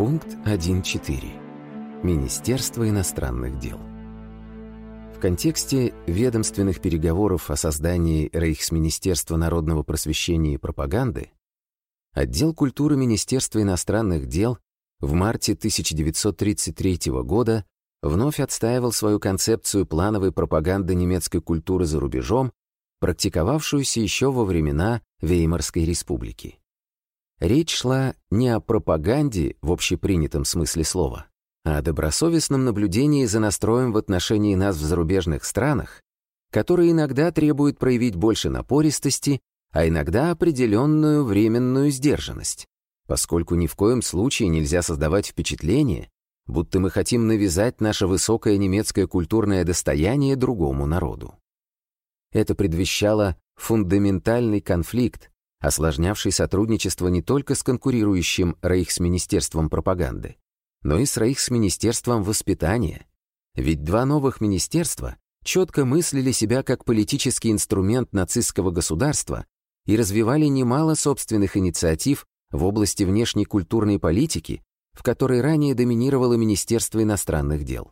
Пункт 1.4. Министерство иностранных дел. В контексте ведомственных переговоров о создании Рейхсминистерства народного просвещения и пропаганды отдел культуры Министерства иностранных дел в марте 1933 года вновь отстаивал свою концепцию плановой пропаганды немецкой культуры за рубежом, практиковавшуюся еще во времена Веймарской республики. Речь шла не о пропаганде в общепринятом смысле слова, а о добросовестном наблюдении за настроем в отношении нас в зарубежных странах, который иногда требует проявить больше напористости, а иногда определенную временную сдержанность, поскольку ни в коем случае нельзя создавать впечатление, будто мы хотим навязать наше высокое немецкое культурное достояние другому народу. Это предвещало фундаментальный конфликт, осложнявший сотрудничество не только с конкурирующим Рейхсминистерством пропаганды, но и с Рейхсминистерством воспитания. Ведь два новых министерства четко мыслили себя как политический инструмент нацистского государства и развивали немало собственных инициатив в области внешней культурной политики, в которой ранее доминировало Министерство иностранных дел.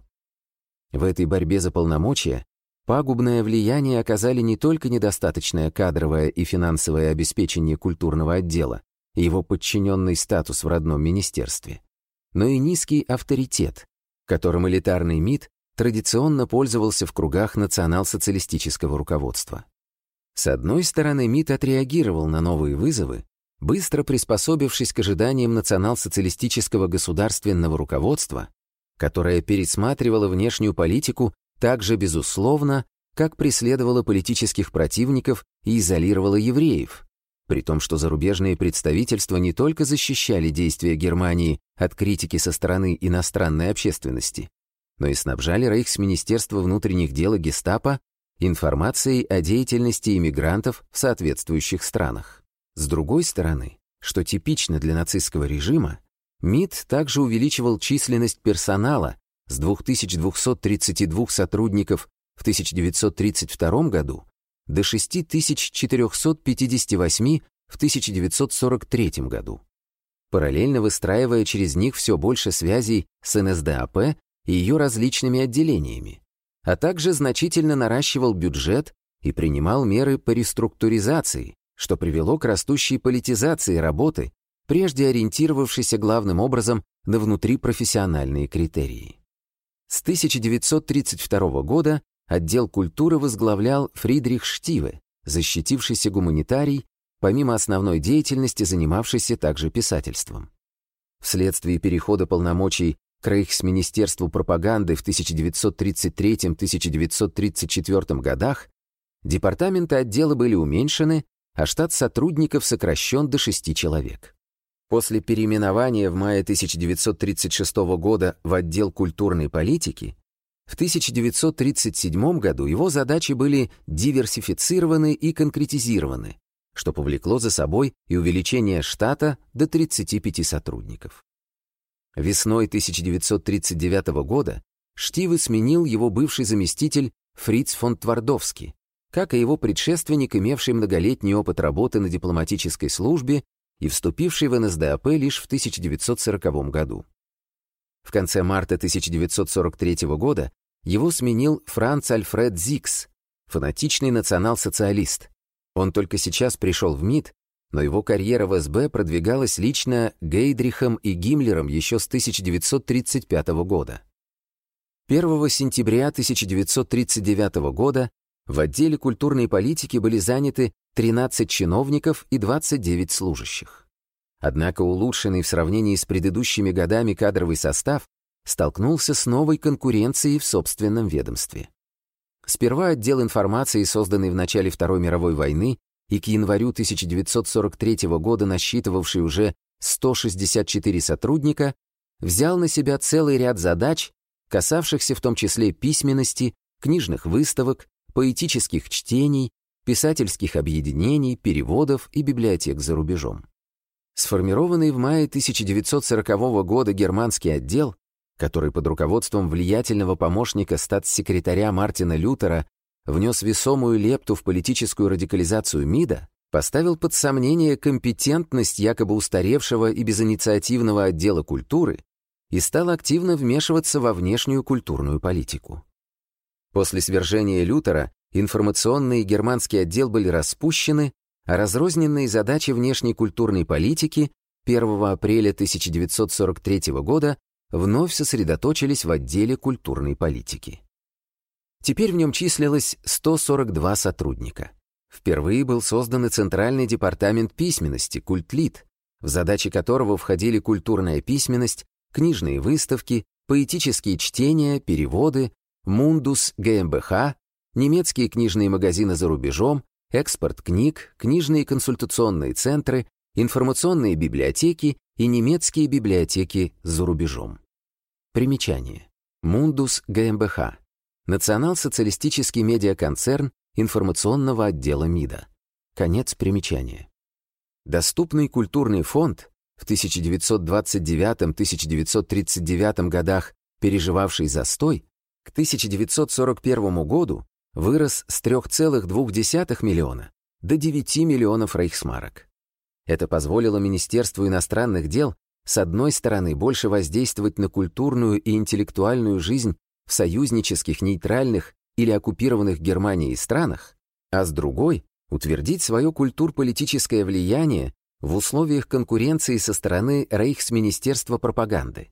В этой борьбе за полномочия Пагубное влияние оказали не только недостаточное кадровое и финансовое обеспечение культурного отдела его подчиненный статус в родном министерстве, но и низкий авторитет, которым элитарный МИД традиционно пользовался в кругах национал-социалистического руководства. С одной стороны, МИД отреагировал на новые вызовы, быстро приспособившись к ожиданиям национал-социалистического государственного руководства, которое пересматривало внешнюю политику так же безусловно, как преследовала политических противников и изолировала евреев, при том, что зарубежные представительства не только защищали действия Германии от критики со стороны иностранной общественности, но и снабжали Рейхсминистерство внутренних дел и гестапо информацией о деятельности иммигрантов в соответствующих странах. С другой стороны, что типично для нацистского режима, МИД также увеличивал численность персонала, с 2232 сотрудников в 1932 году до 6458 в 1943 году, параллельно выстраивая через них все больше связей с НСДАП и ее различными отделениями, а также значительно наращивал бюджет и принимал меры по реструктуризации, что привело к растущей политизации работы, прежде ориентировавшейся главным образом на внутрипрофессиональные критерии. С 1932 года отдел культуры возглавлял Фридрих Штиве, защитившийся гуманитарий, помимо основной деятельности, занимавшийся также писательством. Вследствие перехода полномочий к Рейхсминистерству пропаганды в 1933-1934 годах департаменты отдела были уменьшены, а штат сотрудников сокращен до 6 человек. После переименования в мае 1936 года в отдел культурной политики, в 1937 году его задачи были диверсифицированы и конкретизированы, что повлекло за собой и увеличение штата до 35 сотрудников. Весной 1939 года Штивы сменил его бывший заместитель Фриц фон Твардовский, как и его предшественник, имевший многолетний опыт работы на дипломатической службе и вступивший в НСДАП лишь в 1940 году. В конце марта 1943 года его сменил Франц Альфред Зикс, фанатичный национал-социалист. Он только сейчас пришел в МИД, но его карьера в СБ продвигалась лично Гейдрихом и Гиммлером еще с 1935 года. 1 сентября 1939 года в отделе культурной политики были заняты 13 чиновников и 29 служащих. Однако улучшенный в сравнении с предыдущими годами кадровый состав столкнулся с новой конкуренцией в собственном ведомстве. Сперва отдел информации, созданный в начале Второй мировой войны и к январю 1943 года насчитывавший уже 164 сотрудника, взял на себя целый ряд задач, касавшихся в том числе письменности, книжных выставок, поэтических чтений, писательских объединений, переводов и библиотек за рубежом. Сформированный в мае 1940 года германский отдел, который под руководством влиятельного помощника статс-секретаря Мартина Лютера внес весомую лепту в политическую радикализацию МИДа, поставил под сомнение компетентность якобы устаревшего и безинициативного отдела культуры и стал активно вмешиваться во внешнюю культурную политику. После свержения Лютера информационный и германский отдел были распущены, а разрозненные задачи внешней культурной политики 1 апреля 1943 года вновь сосредоточились в отделе культурной политики. Теперь в нем числилось 142 сотрудника. Впервые был создан и Центральный департамент письменности, культлит, в задачи которого входили культурная письменность, книжные выставки, поэтические чтения, переводы, мундус ГМБХ, немецкие книжные магазины за рубежом, экспорт книг, книжные консультационные центры, информационные библиотеки и немецкие библиотеки за рубежом. Примечание. Мундус ГМБХ. Национал-социалистический медиаконцерн информационного отдела МИДа. Конец примечания. Доступный культурный фонд в 1929-1939 годах, переживавший застой, к 1941 году вырос с 3,2 миллиона до 9 миллионов рейхсмарок. Это позволило Министерству иностранных дел с одной стороны больше воздействовать на культурную и интеллектуальную жизнь в союзнических, нейтральных или оккупированных Германией странах, а с другой — утвердить свое культур-политическое влияние в условиях конкуренции со стороны Рейхсминистерства пропаганды.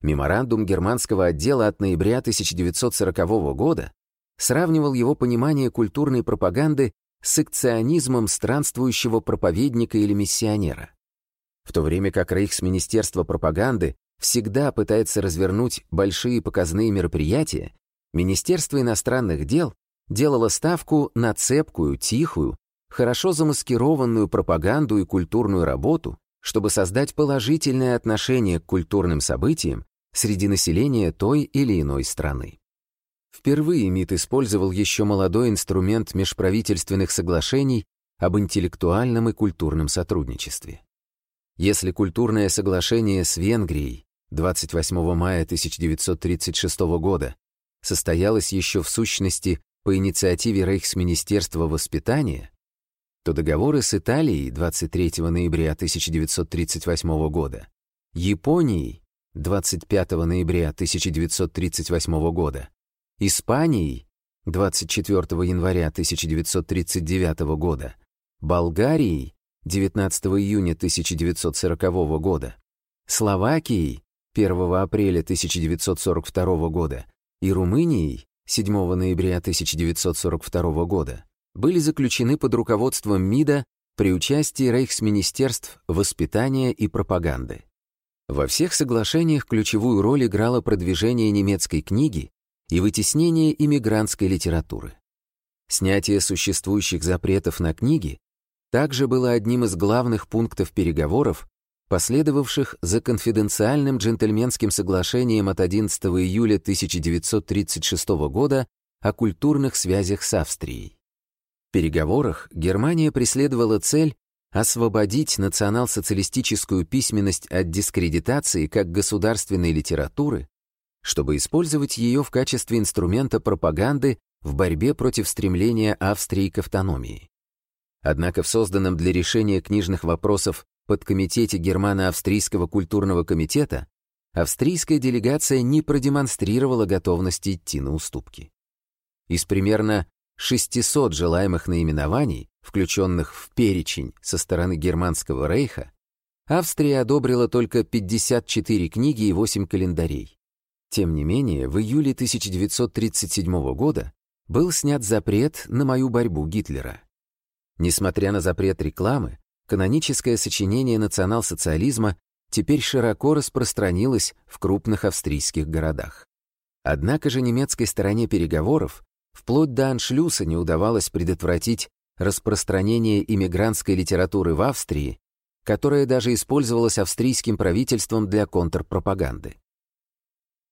Меморандум германского отдела от ноября 1940 года сравнивал его понимание культурной пропаганды с акционизмом странствующего проповедника или миссионера. В то время как Рейхсминистерство пропаганды всегда пытается развернуть большие показные мероприятия, Министерство иностранных дел делало ставку на цепкую, тихую, хорошо замаскированную пропаганду и культурную работу, чтобы создать положительное отношение к культурным событиям среди населения той или иной страны. Впервые МИД использовал еще молодой инструмент межправительственных соглашений об интеллектуальном и культурном сотрудничестве. Если культурное соглашение с Венгрией 28 мая 1936 года состоялось еще в сущности по инициативе Рейхсминистерства воспитания, то договоры с Италией 23 ноября 1938 года, Японией 25 ноября 1938 года Испанией 24 января 1939 года, Болгарией 19 июня 1940 года, Словакией 1 апреля 1942 года. И Румынией 7 ноября 1942 года. Были заключены под руководством МИДа при участии рейхсминистерств воспитания и пропаганды. Во всех соглашениях ключевую роль играло продвижение немецкой книги и вытеснение иммигрантской литературы. Снятие существующих запретов на книги также было одним из главных пунктов переговоров, последовавших за конфиденциальным джентльменским соглашением от 11 июля 1936 года о культурных связях с Австрией. В переговорах Германия преследовала цель освободить национал-социалистическую письменность от дискредитации как государственной литературы чтобы использовать ее в качестве инструмента пропаганды в борьбе против стремления Австрии к автономии. Однако в созданном для решения книжных вопросов подкомитете Германо-Австрийского культурного комитета австрийская делегация не продемонстрировала готовности идти на уступки. Из примерно 600 желаемых наименований, включенных в перечень со стороны Германского рейха, Австрия одобрила только 54 книги и 8 календарей. Тем не менее, в июле 1937 года был снят запрет на мою борьбу Гитлера. Несмотря на запрет рекламы, каноническое сочинение национал-социализма теперь широко распространилось в крупных австрийских городах. Однако же немецкой стороне переговоров вплоть до аншлюса не удавалось предотвратить распространение иммигрантской литературы в Австрии, которая даже использовалась австрийским правительством для контрпропаганды.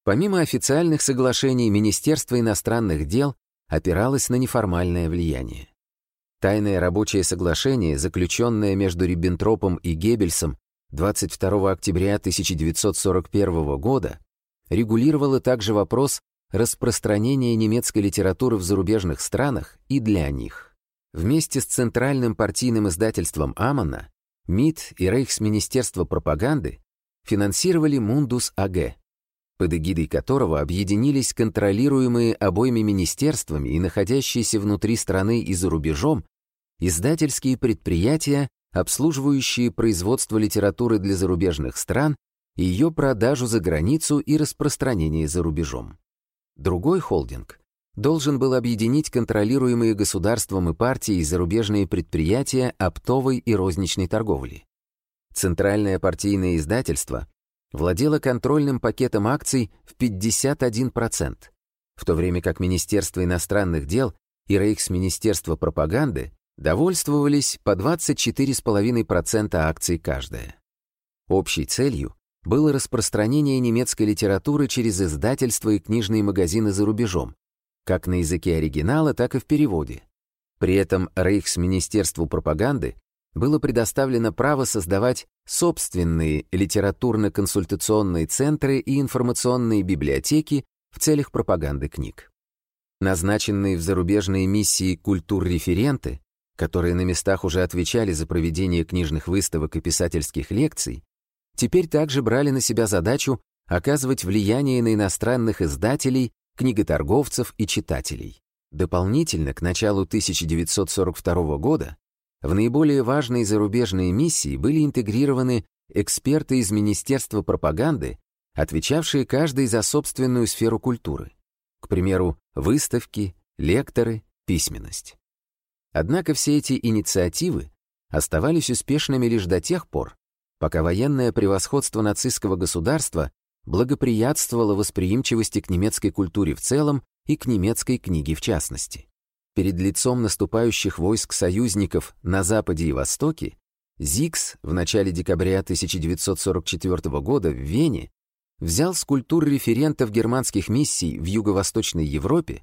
Помимо официальных соглашений, Министерство иностранных дел опиралось на неформальное влияние. Тайное рабочее соглашение, заключенное между Риббентропом и Геббельсом 22 октября 1941 года, регулировало также вопрос распространения немецкой литературы в зарубежных странах и для них. вместе с центральным партийным издательством Амана, МИД и Рейхсминистерство пропаганды финансировали Мундус АГ, под эгидой которого объединились контролируемые обоими министерствами и находящиеся внутри страны и за рубежом издательские предприятия, обслуживающие производство литературы для зарубежных стран ее продажу за границу и распространение за рубежом. Другой холдинг должен был объединить контролируемые государством и партией зарубежные предприятия оптовой и розничной торговли. Центральное партийное издательство владело контрольным пакетом акций в 51%, в то время как Министерство иностранных дел и Рейхсминистерство пропаганды довольствовались по 24,5% акций каждая. Общей целью было распространение немецкой литературы через издательства и книжные магазины за рубежом, как на языке оригинала, так и в переводе. При этом Рейхсминистерству пропаганды было предоставлено право создавать собственные литературно-консультационные центры и информационные библиотеки в целях пропаганды книг. Назначенные в зарубежные миссии культур-референты, которые на местах уже отвечали за проведение книжных выставок и писательских лекций, теперь также брали на себя задачу оказывать влияние на иностранных издателей, книготорговцев и читателей. Дополнительно к началу 1942 года в наиболее важные зарубежные миссии были интегрированы эксперты из Министерства пропаганды, отвечавшие каждый за собственную сферу культуры. К примеру, выставки, лекторы, письменность. Однако все эти инициативы оставались успешными лишь до тех пор, пока военное превосходство нацистского государства благоприятствовало восприимчивости к немецкой культуре в целом и к немецкой книге в частности. Перед лицом наступающих войск союзников на Западе и Востоке Зикс в начале декабря 1944 года в Вене взял с культур референтов германских миссий в Юго-Восточной Европе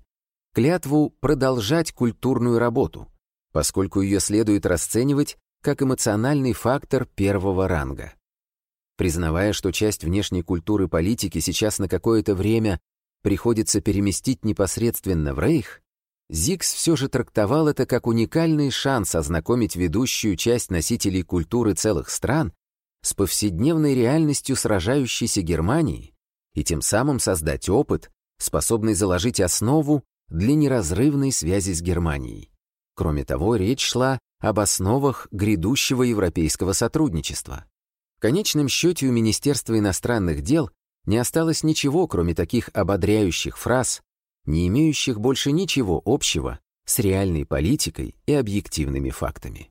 клятву продолжать культурную работу, поскольку ее следует расценивать как эмоциональный фактор первого ранга. Признавая, что часть внешней культуры политики сейчас на какое-то время приходится переместить непосредственно в Рейх, Зикс все же трактовал это как уникальный шанс ознакомить ведущую часть носителей культуры целых стран с повседневной реальностью сражающейся Германии и тем самым создать опыт, способный заложить основу для неразрывной связи с Германией. Кроме того, речь шла об основах грядущего европейского сотрудничества. В конечном счете у Министерства иностранных дел не осталось ничего, кроме таких ободряющих фраз, не имеющих больше ничего общего с реальной политикой и объективными фактами.